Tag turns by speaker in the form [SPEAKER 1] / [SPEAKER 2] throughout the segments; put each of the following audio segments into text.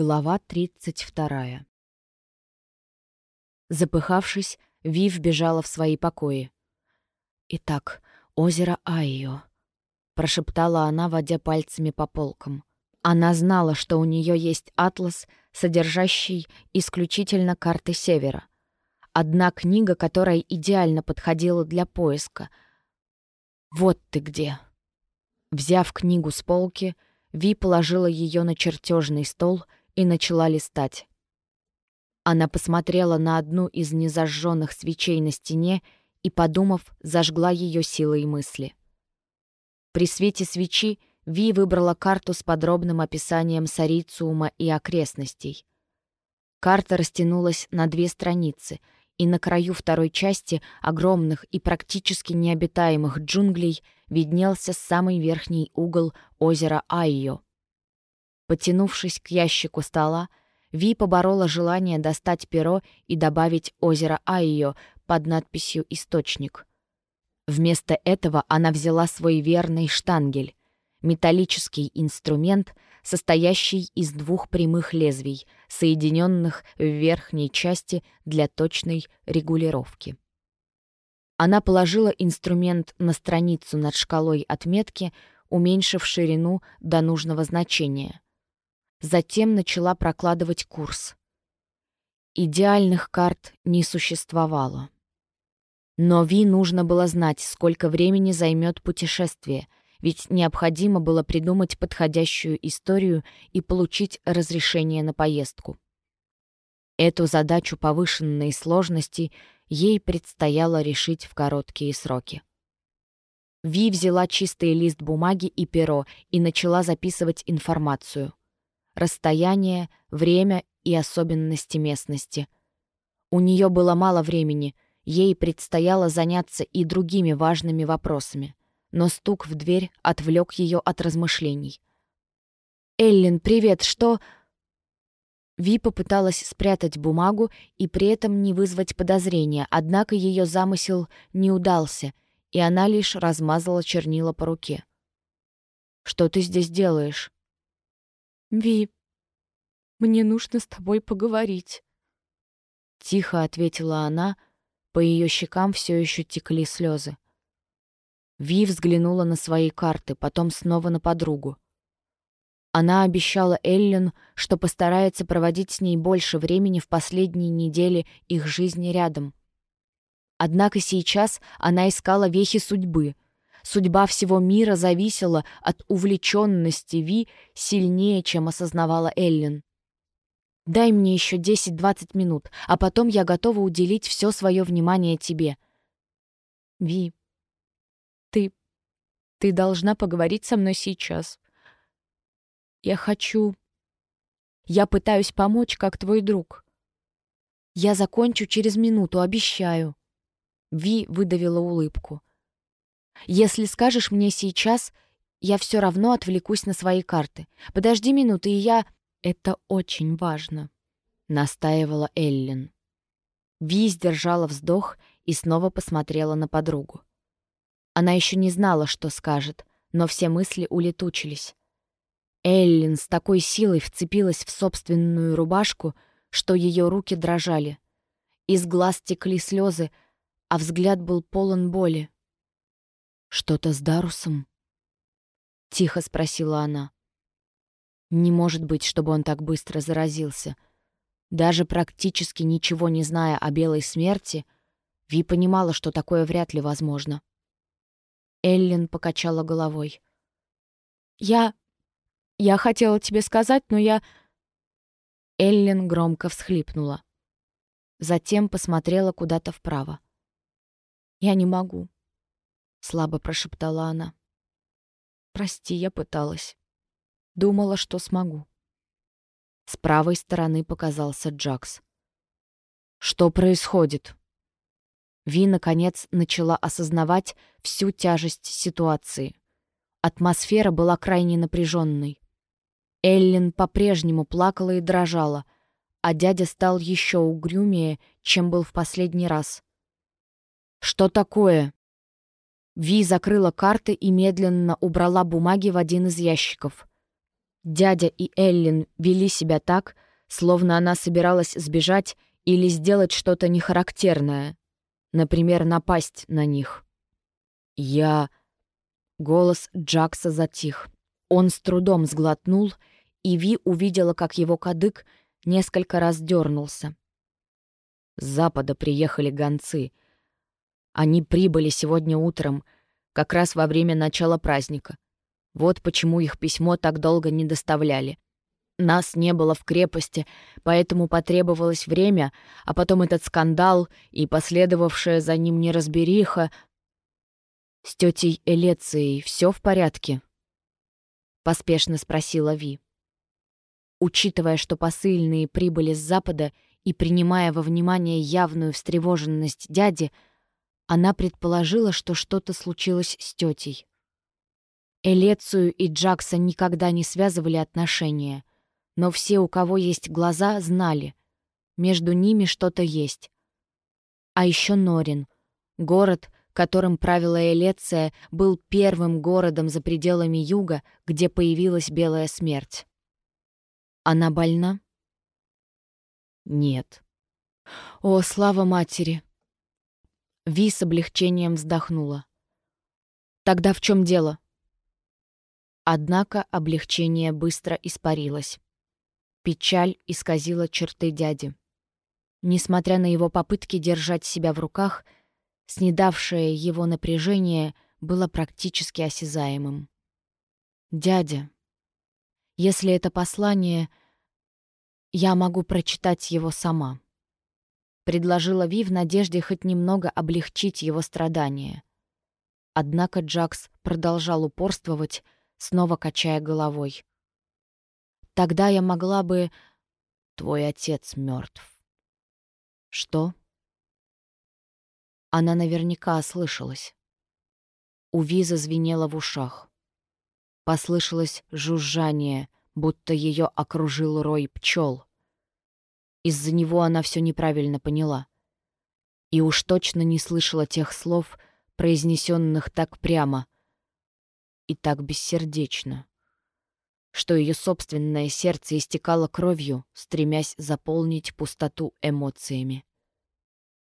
[SPEAKER 1] Глава 32. Запыхавшись, Вив бежала в свои покои. «Итак, озеро Айо», — прошептала она, водя пальцами по полкам. Она знала, что у нее есть атлас, содержащий исключительно карты Севера. Одна книга, которая идеально подходила для поиска. «Вот ты где!» Взяв книгу с полки, Ви положила ее на чертежный стол — и начала листать. Она посмотрела на одну из незажженных свечей на стене и, подумав, зажгла ее силой мысли. При свете свечи Ви выбрала карту с подробным описанием Сарициума и окрестностей. Карта растянулась на две страницы, и на краю второй части огромных и практически необитаемых джунглей виднелся самый верхний угол озера Айо — Потянувшись к ящику стола, Ви поборола желание достать перо и добавить озеро Айо под надписью «Источник». Вместо этого она взяла свой верный штангель — металлический инструмент, состоящий из двух прямых лезвий, соединенных в верхней части для точной регулировки. Она положила инструмент на страницу над шкалой отметки, уменьшив ширину до нужного значения — затем начала прокладывать курс. Идеальных карт не существовало. Но Ви нужно было знать, сколько времени займет путешествие, ведь необходимо было придумать подходящую историю и получить разрешение на поездку. Эту задачу повышенной сложности ей предстояло решить в короткие сроки. Ви взяла чистый лист бумаги и перо и начала записывать информацию расстояние, время и особенности местности. У нее было мало времени, ей предстояло заняться и другими важными вопросами, но стук в дверь отвлек ее от размышлений. «Эллен, привет, что...» Ви попыталась спрятать бумагу и при этом не вызвать подозрения, однако ее замысел не удался, и она лишь размазала чернила по руке. «Что ты здесь делаешь?»
[SPEAKER 2] «Ви, мне нужно с тобой поговорить».
[SPEAKER 1] Тихо ответила она, по ее щекам все еще текли слезы. Ви взглянула на свои карты, потом снова на подругу. Она обещала Эллен, что постарается проводить с ней больше времени в последние недели их жизни рядом. Однако сейчас она искала вехи судьбы — Судьба всего мира зависела от увлеченности Ви сильнее, чем осознавала Эллен. «Дай мне еще 10-20 минут, а потом я готова уделить все свое внимание тебе».
[SPEAKER 2] «Ви, ты... ты должна поговорить со мной сейчас. Я хочу... Я пытаюсь помочь, как твой друг.
[SPEAKER 1] Я закончу через минуту, обещаю». Ви выдавила улыбку. Если скажешь мне сейчас, я все равно отвлекусь на свои карты. Подожди минуту, и я... Это очень важно», — настаивала Эллен. Ви сдержала вздох и снова посмотрела на подругу. Она еще не знала, что скажет, но все мысли улетучились. Эллен с такой силой вцепилась в собственную рубашку, что ее руки дрожали. Из глаз текли слезы, а взгляд был полон боли. «Что-то с Дарусом?» — тихо спросила она. Не может быть, чтобы он так быстро заразился. Даже практически ничего не зная о белой смерти, Ви понимала, что такое вряд ли возможно. Эллен покачала головой.
[SPEAKER 2] «Я... я хотела тебе сказать, но я...»
[SPEAKER 1] Эллен громко всхлипнула. Затем посмотрела куда-то вправо.
[SPEAKER 2] «Я не могу.
[SPEAKER 1] — слабо прошептала она.
[SPEAKER 2] «Прости, я пыталась. Думала, что смогу».
[SPEAKER 1] С правой стороны показался Джакс. «Что происходит?» Ви, наконец, начала осознавать всю тяжесть ситуации. Атмосфера была крайне напряженной. Эллен по-прежнему плакала и дрожала, а дядя стал еще угрюмее, чем был в последний раз. «Что такое?» Ви закрыла карты и медленно убрала бумаги в один из ящиков. Дядя и Эллин вели себя так, словно она собиралась сбежать или сделать что-то нехарактерное, например, напасть на них. «Я...» Голос Джакса затих. Он с трудом сглотнул, и Ви увидела, как его кадык несколько раз дернулся. С запада приехали гонцы. Они прибыли сегодня утром, как раз во время начала праздника. Вот почему их письмо так долго не доставляли. Нас не было в крепости, поэтому потребовалось время, а потом этот скандал и последовавшая за ним неразбериха. «С тетей Элецией все в порядке?» — поспешно спросила Ви. Учитывая, что посыльные прибыли с запада и принимая во внимание явную встревоженность дяди, она предположила, что что-то случилось с тетей. Элецию и Джакса никогда не связывали отношения, но все, у кого есть глаза, знали. Между ними что-то есть. А еще Норин. Город, которым правила Элеция, был первым городом за пределами юга, где появилась Белая Смерть. Она больна? Нет. О, слава матери! Ви с облегчением вздохнула. Тогда в чем дело? Однако облегчение быстро испарилось. Печаль исказила черты дяди. Несмотря на его попытки держать себя в руках, снедавшее его напряжение было практически осязаемым. «Дядя, если это послание, я могу прочитать его сама», — предложила Ви в надежде хоть немного облегчить его страдания. Однако Джакс продолжал упорствовать, снова качая головой. Тогда я могла бы... Твой отец мертв. Что? Она наверняка ослышалась. У Виза звенело в ушах. Послышалось жужжание, будто ее окружил рой пчел. Из-за него она все неправильно поняла. И уж точно не слышала тех слов, произнесенных так прямо и так бессердечно что ее собственное сердце истекало кровью, стремясь заполнить пустоту эмоциями.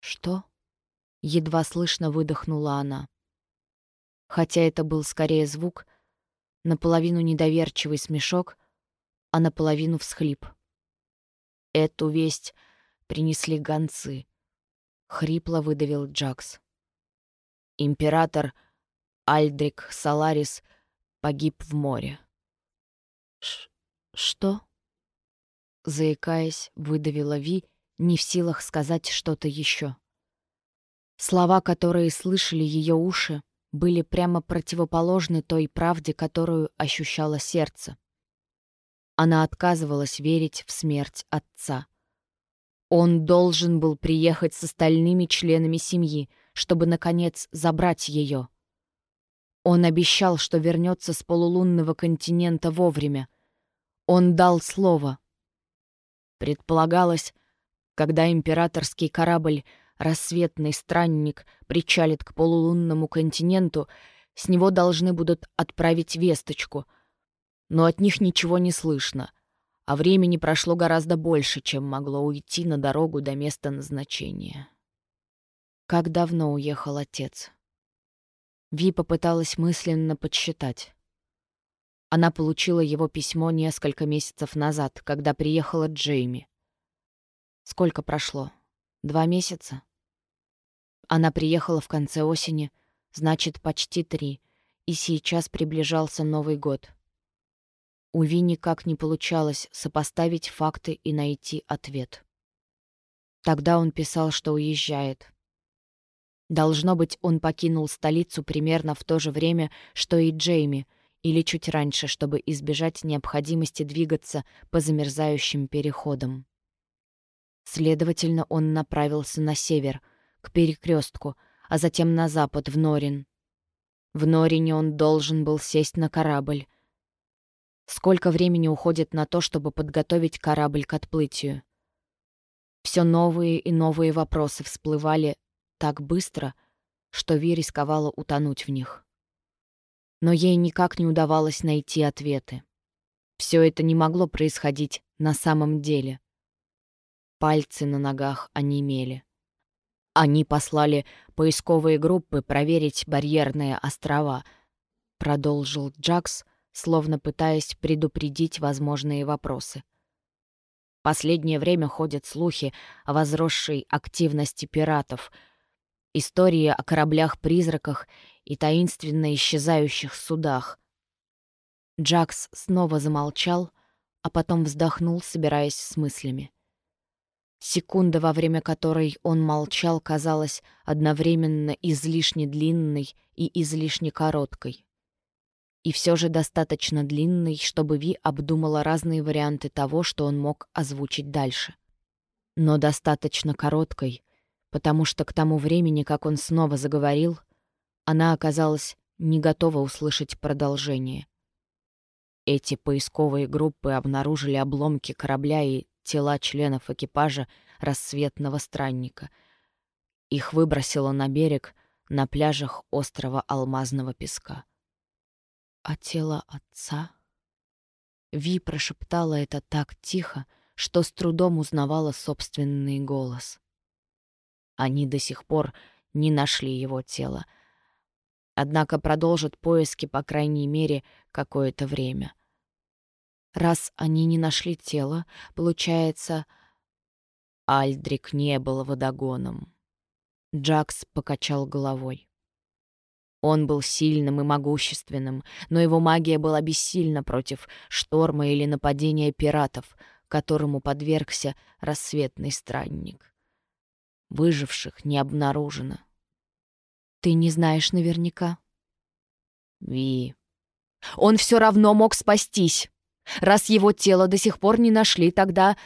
[SPEAKER 1] «Что?» — едва слышно выдохнула она. Хотя это был скорее звук, наполовину недоверчивый смешок, а наполовину всхлип. «Эту весть принесли гонцы», — хрипло выдавил Джакс. «Император Альдрик Саларис погиб в море». Ш «Что?» Заикаясь, выдавила Ви, не в силах сказать что-то еще. Слова, которые слышали ее уши, были прямо противоположны той правде, которую ощущало сердце. Она отказывалась верить в смерть отца. Он должен был приехать с остальными членами семьи, чтобы, наконец, забрать ее. Он обещал, что вернется с полулунного континента вовремя. Он дал слово. Предполагалось, когда императорский корабль «Рассветный странник» причалит к полулунному континенту, с него должны будут отправить весточку. Но от них ничего не слышно, а времени прошло гораздо больше, чем могло уйти на дорогу до места назначения. Как давно уехал отец? Ви попыталась мысленно подсчитать. Она получила его письмо несколько месяцев назад, когда приехала Джейми. Сколько прошло? Два месяца? Она приехала в конце осени, значит, почти три, и сейчас приближался Новый год. У Ви никак не получалось сопоставить факты и найти ответ. Тогда он писал, что уезжает. Должно быть, он покинул столицу примерно в то же время, что и Джейми, или чуть раньше, чтобы избежать необходимости двигаться по замерзающим переходам. Следовательно, он направился на север, к перекрестку, а затем на запад, в Норин. В Норине он должен был сесть на корабль. Сколько времени уходит на то, чтобы подготовить корабль к отплытию? Все новые и новые вопросы всплывали так быстро, что Ви рисковала утонуть в них. Но ей никак не удавалось найти ответы. Все это не могло происходить на самом деле. Пальцы на ногах онемели. Они послали поисковые группы проверить барьерные острова, продолжил Джакс, словно пытаясь предупредить возможные вопросы. Последнее время ходят слухи о возросшей активности пиратов, истории о кораблях-призраках и таинственно исчезающих судах. Джакс снова замолчал, а потом вздохнул, собираясь с мыслями. Секунда, во время которой он молчал, казалась одновременно излишне длинной и излишне короткой. И все же достаточно длинной, чтобы Ви обдумала разные варианты того, что он мог озвучить дальше. Но достаточно короткой, потому что к тому времени, как он снова заговорил, она оказалась не готова услышать продолжение. Эти поисковые группы обнаружили обломки корабля и тела членов экипажа рассветного странника. Их выбросило на берег на пляжах острова Алмазного песка. «А тело отца?» Ви прошептала это так тихо, что с трудом узнавала собственный голос. Они до сих пор не нашли его тело, однако продолжат поиски, по крайней мере, какое-то время. Раз они не нашли тело, получается, Альдрик не был водогоном. Джакс покачал головой. Он был сильным и могущественным, но его магия была бессильна против шторма или нападения пиратов, которому подвергся рассветный странник. Выживших не обнаружено. «Ты не знаешь наверняка?» «Ви...» «Он все равно мог спастись!» Раз его тело до сих пор не нашли, тогда...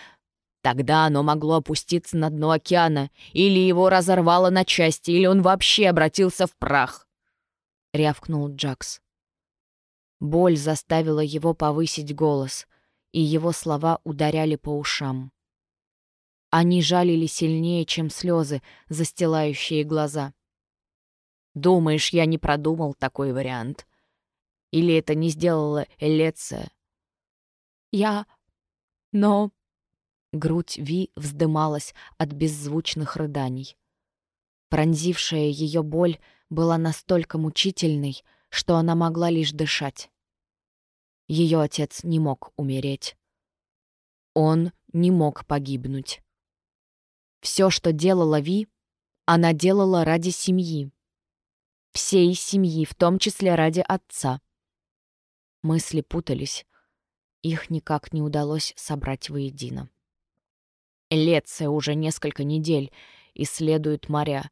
[SPEAKER 1] Тогда оно могло опуститься на дно океана, или его разорвало на части, или он вообще обратился в прах. Рявкнул Джакс. Боль заставила его повысить голос, и его слова ударяли по ушам. Они жалили сильнее, чем слезы, застилающие глаза. «Думаешь, я не продумал такой вариант? Или это не сделала Элеция?» Я... Но... Грудь Ви вздымалась от беззвучных рыданий. Пронзившая ее боль была настолько мучительной, что она могла лишь дышать. Ее отец не мог умереть. Он не мог погибнуть. Все, что делала Ви, она делала ради семьи. Всей семьи, в том числе ради отца. Мысли путались, их никак не удалось собрать воедино. Леция уже несколько недель исследует моря.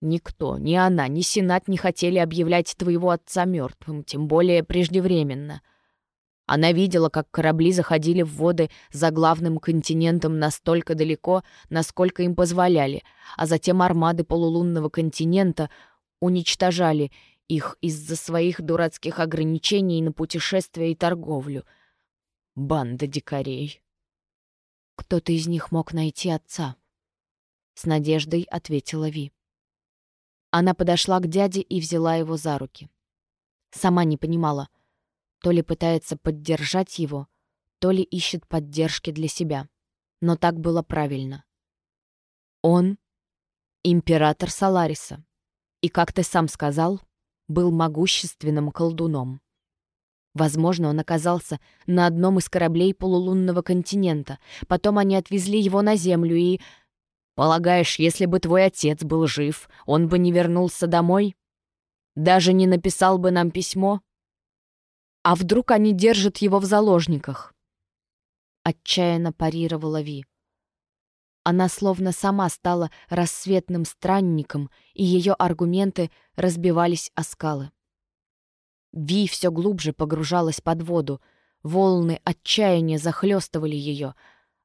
[SPEAKER 1] Никто, ни она, ни Сенат не хотели объявлять твоего отца мертвым, тем более преждевременно. Она видела, как корабли заходили в воды за главным континентом настолько далеко, насколько им позволяли, а затем армады полулунного континента уничтожали их из-за своих дурацких ограничений на путешествия и торговлю — Банда дикарей. Кто-то из них мог найти отца. С надеждой ответила Ви. Она подошла к дяде и взяла его за руки. Сама не понимала, то ли пытается поддержать его, то ли ищет поддержки для себя. Но так было правильно. Он — император Салариса. И, как ты сам сказал, был могущественным колдуном. Возможно, он оказался на одном из кораблей полулунного континента. Потом они отвезли его на Землю и... Полагаешь, если бы твой отец был жив, он бы не вернулся домой? Даже не написал бы нам письмо? А вдруг они держат его в заложниках? Отчаянно парировала Ви. Она словно сама стала рассветным странником, и ее аргументы разбивались о скалы. Ви все глубже погружалась под воду. Волны отчаяния захлестывали ее.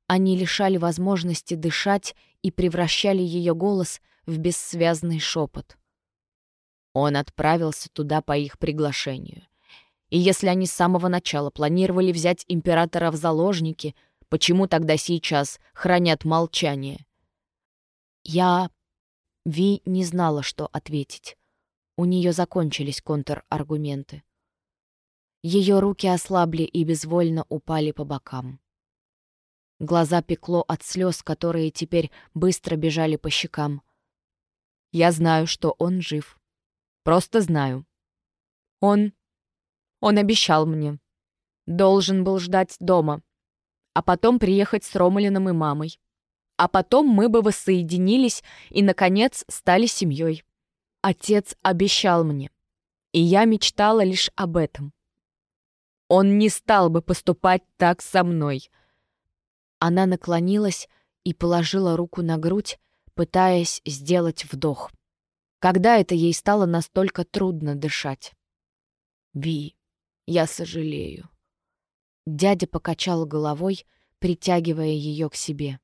[SPEAKER 1] Они лишали возможности дышать и превращали ее голос в бессвязный шепот. Он отправился туда по их приглашению. И если они с самого начала планировали взять императора в заложники, почему тогда сейчас хранят молчание? Я... Ви не знала, что ответить. У нее закончились контраргументы. Ее руки ослабли и безвольно упали по бокам. Глаза пекло от слез, которые теперь быстро бежали по щекам. Я знаю, что он жив. Просто знаю. Он... Он обещал мне. Должен был ждать дома. А потом приехать с Ромалином и мамой. А потом мы бы воссоединились и, наконец, стали семьей. Отец обещал мне. И я мечтала лишь об этом. Он не стал бы поступать так со мной. Она наклонилась и положила руку на грудь, пытаясь сделать вдох. Когда это ей стало настолько трудно дышать? «Ви, я сожалею». Дядя покачал головой, притягивая ее к себе.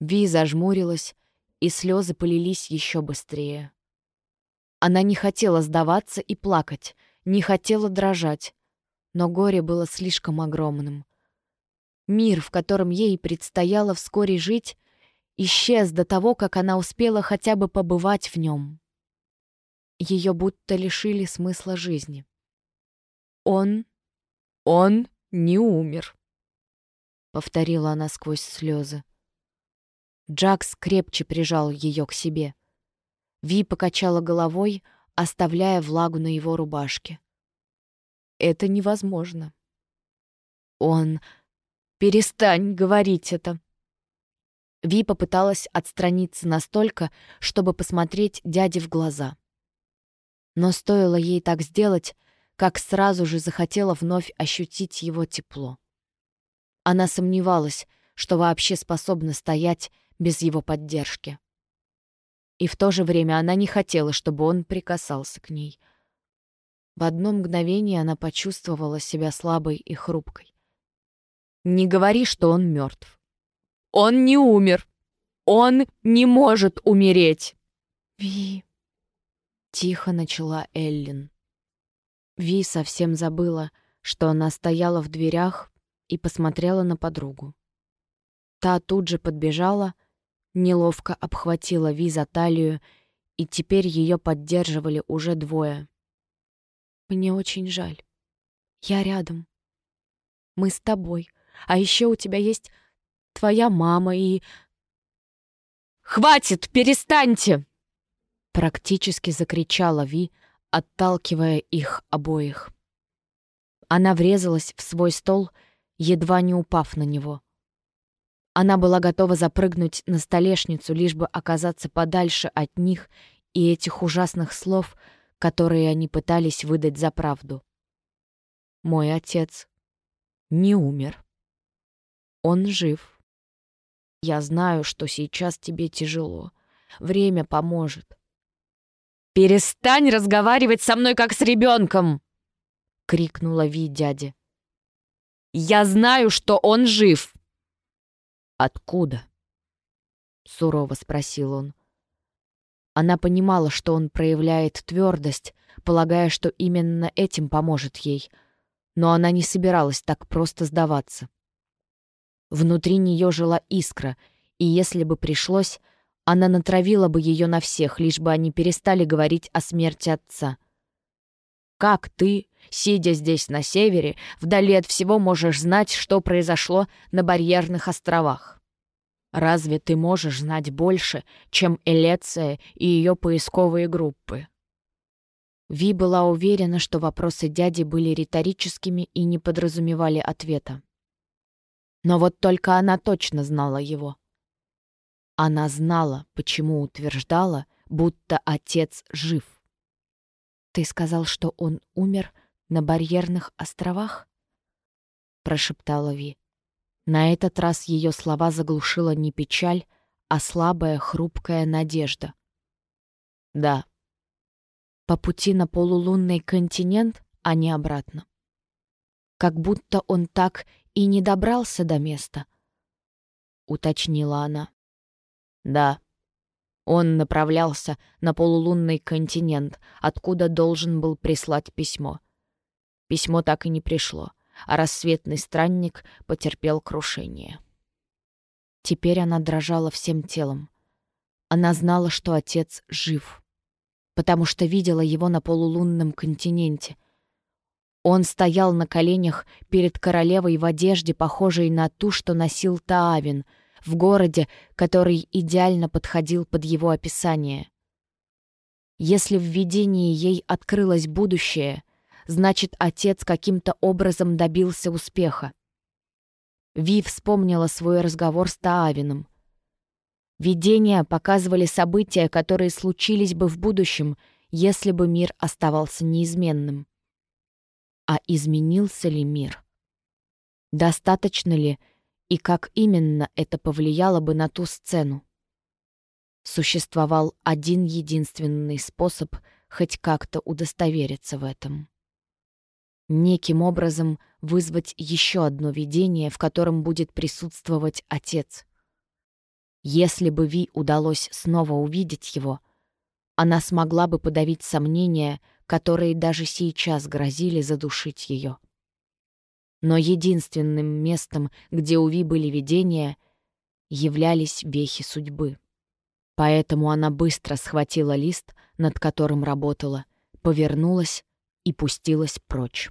[SPEAKER 1] Ви зажмурилась, и слезы полились еще быстрее. Она не хотела сдаваться и плакать, не хотела дрожать, но горе было слишком огромным. Мир, в котором ей предстояло вскоре жить, исчез до того, как она успела хотя бы побывать в нем. Ее будто лишили смысла жизни. Он... он не умер, — повторила она сквозь слезы. Джакс крепче прижал ее к себе. Ви покачала головой, оставляя влагу на его рубашке. «Это невозможно». «Он... Перестань говорить это!» Ви попыталась отстраниться настолько, чтобы посмотреть дяде в глаза. Но стоило ей так сделать, как сразу же захотела вновь ощутить его тепло. Она сомневалась, что вообще способна стоять без его поддержки. И в то же время она не хотела, чтобы он прикасался к ней. В одно мгновение она почувствовала себя слабой и хрупкой. «Не говори, что он мертв. Он не умер. Он не может умереть!» «Ви...» — тихо начала Эллин. Ви совсем забыла, что она стояла в дверях и посмотрела на подругу. Та тут же подбежала неловко обхватила Ви за талию, и теперь ее поддерживали уже двое. «Мне очень жаль. Я рядом. Мы с тобой. А еще у тебя есть твоя мама и...» «Хватит! Перестаньте!» Практически закричала Ви, отталкивая их обоих. Она врезалась в свой стол, едва не упав на него. Она была готова запрыгнуть на столешницу, лишь бы оказаться подальше от них и этих ужасных слов, которые они пытались выдать за правду. «Мой отец не умер. Он жив. Я знаю, что сейчас тебе тяжело. Время поможет». «Перестань разговаривать со мной, как с ребенком!» — крикнула Ви дяде. «Я знаю, что он жив!» «Откуда?» — сурово спросил он. Она понимала, что он проявляет твердость, полагая, что именно этим поможет ей, но она не собиралась так просто сдаваться. Внутри нее жила искра, и если бы пришлось, она натравила бы ее на всех, лишь бы они перестали говорить о смерти отца. «Как ты, сидя здесь на севере, вдали от всего можешь знать, что произошло на барьерных островах. Разве ты можешь знать больше, чем Элеция и ее поисковые группы? Ви была уверена, что вопросы дяди были риторическими и не подразумевали ответа. Но вот только она точно знала его. Она знала, почему утверждала, будто отец жив. «Ты сказал, что он умер на барьерных островах?» — прошептала Ви. На этот раз ее слова заглушила не печаль, а слабая, хрупкая надежда. «Да. По пути на полулунный континент, а не обратно. Как будто он так и не добрался до места», — уточнила она. «Да», он направлялся на полулунный континент, откуда должен был прислать письмо. Письмо так и не пришло, а рассветный странник потерпел крушение. Теперь она дрожала всем телом. Она знала, что отец жив, потому что видела его на полулунном континенте. Он стоял на коленях перед королевой в одежде, похожей на ту, что носил Таавин, в городе, который идеально подходил под его описание. Если в видении ей открылось будущее, значит, отец каким-то образом добился успеха. Ви вспомнила свой разговор с Таавином. Видения показывали события, которые случились бы в будущем, если бы мир оставался неизменным. А изменился ли мир? Достаточно ли и как именно это повлияло бы на ту сцену? Существовал один единственный способ хоть как-то удостовериться в этом. Неким образом вызвать еще одно видение, в котором будет присутствовать отец. Если бы Ви удалось снова увидеть его, она смогла бы подавить сомнения, которые даже сейчас грозили задушить ее. Но единственным местом, где у Ви были видения, являлись вехи судьбы. Поэтому она быстро схватила лист, над которым работала, повернулась и пустилась прочь.